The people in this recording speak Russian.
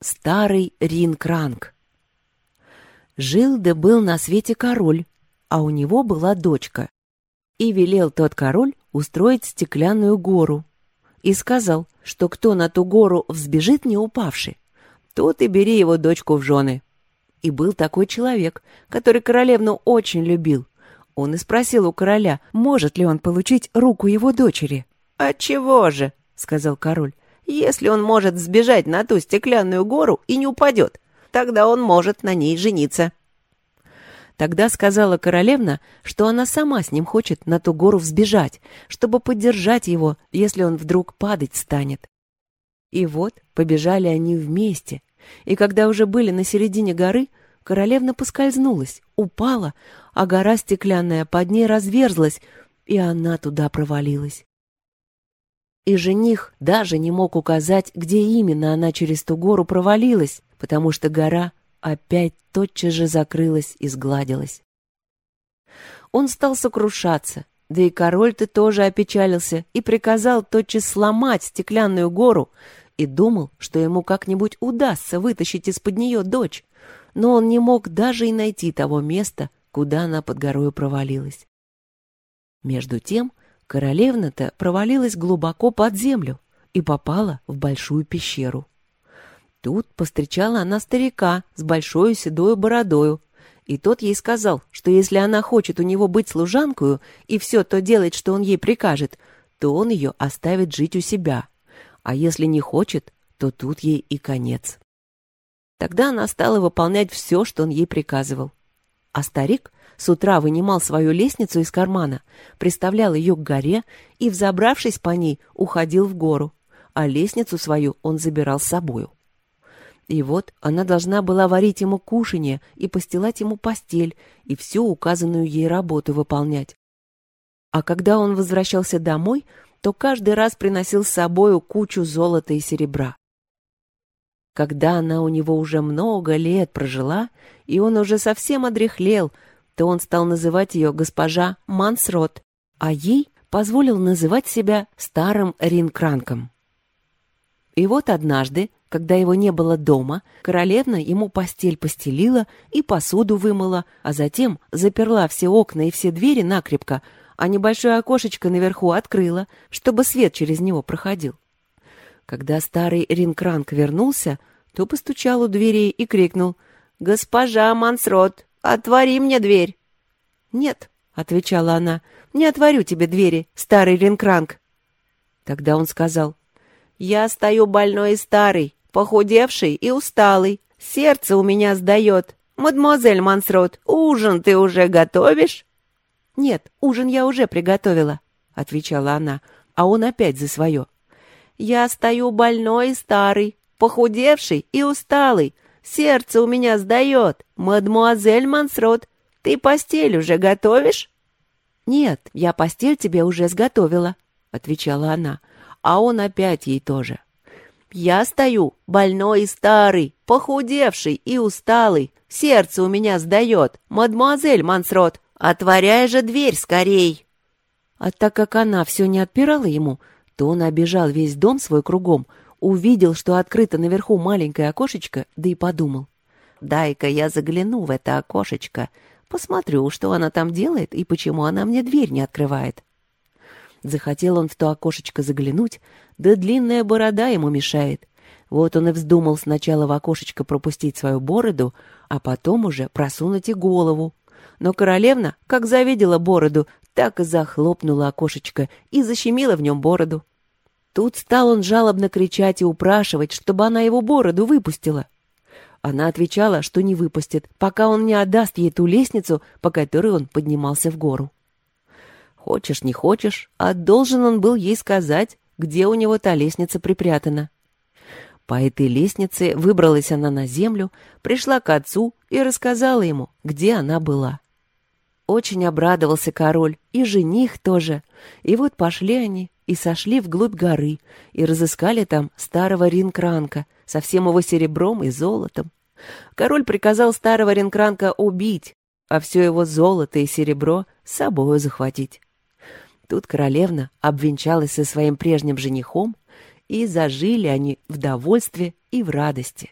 Старый Ринкранг. Жил да был на свете король, а у него была дочка. И велел тот король устроить стеклянную гору. И сказал, что кто на ту гору взбежит не упавший, тот и бери его дочку в жены. И был такой человек, который королевну очень любил. Он и спросил у короля, может ли он получить руку его дочери. «Отчего же?» — сказал король. Если он может сбежать на ту стеклянную гору и не упадет, тогда он может на ней жениться. Тогда сказала королевна, что она сама с ним хочет на ту гору взбежать, чтобы поддержать его, если он вдруг падать станет. И вот побежали они вместе, и когда уже были на середине горы, королевна поскользнулась, упала, а гора стеклянная под ней разверзлась, и она туда провалилась и жених даже не мог указать, где именно она через ту гору провалилась, потому что гора опять тотчас же закрылась и сгладилась. Он стал сокрушаться, да и король-то тоже опечалился и приказал тотчас сломать стеклянную гору и думал, что ему как-нибудь удастся вытащить из-под нее дочь, но он не мог даже и найти того места, куда она под горою провалилась. Между тем Королевна-то провалилась глубоко под землю и попала в большую пещеру. Тут постречала она старика с большой седой бородою, и тот ей сказал, что если она хочет у него быть служанкою и все то делать, что он ей прикажет, то он ее оставит жить у себя, а если не хочет, то тут ей и конец. Тогда она стала выполнять все, что он ей приказывал. А старик с утра вынимал свою лестницу из кармана, приставлял ее к горе и, взобравшись по ней, уходил в гору, а лестницу свою он забирал с собою. И вот она должна была варить ему кушанье и постилать ему постель и всю указанную ей работу выполнять. А когда он возвращался домой, то каждый раз приносил с собою кучу золота и серебра. Когда она у него уже много лет прожила, и он уже совсем одряхлел, то он стал называть ее госпожа Мансрот, а ей позволил называть себя старым Ринкранком. И вот однажды, когда его не было дома, королевна ему постель постелила и посуду вымыла, а затем заперла все окна и все двери накрепко, а небольшое окошечко наверху открыла, чтобы свет через него проходил. Когда старый Ринкранк вернулся, то постучал у дверей и крикнул «Госпожа Мансрот, «Отвори мне дверь!» «Нет», — отвечала она, — «не отворю тебе двери, старый ринкранг». Тогда он сказал, «Я стою больной и старый, похудевший и усталый. Сердце у меня сдает. Мадемуазель Мансрот, ужин ты уже готовишь?» «Нет, ужин я уже приготовила», — отвечала она, а он опять за свое. «Я стою больной и старый, похудевший и усталый. Сердце у меня сдает. Мадмуазель Мансрот, ты постель уже готовишь?» «Нет, я постель тебе уже сготовила», — отвечала она. А он опять ей тоже. «Я стою, больной и старый, похудевший и усталый. Сердце у меня сдает. Мадмуазель Мансрот, отворяй же дверь скорей!» А так как она все не отпирала ему, то он обежал весь дом свой кругом, увидел, что открыто наверху маленькое окошечко, да и подумал. «Дай-ка я загляну в это окошечко, посмотрю, что она там делает и почему она мне дверь не открывает». Захотел он в то окошечко заглянуть, да длинная борода ему мешает. Вот он и вздумал сначала в окошечко пропустить свою бороду, а потом уже просунуть и голову. Но королевна, как завидела бороду, так и захлопнула окошечко и защемила в нем бороду. Тут стал он жалобно кричать и упрашивать, чтобы она его бороду выпустила. Она отвечала, что не выпустит, пока он не отдаст ей ту лестницу, по которой он поднимался в гору. Хочешь, не хочешь, а должен он был ей сказать, где у него та лестница припрятана. По этой лестнице выбралась она на землю, пришла к отцу и рассказала ему, где она была. Очень обрадовался король, и жених тоже. И вот пошли они, и сошли вглубь горы, и разыскали там старого Ринкранка со всем его серебром и золотом. Король приказал старого Ринкранка убить, а все его золото и серебро с собою захватить. Тут королевна обвенчалась со своим прежним женихом, и зажили они в довольстве и в радости.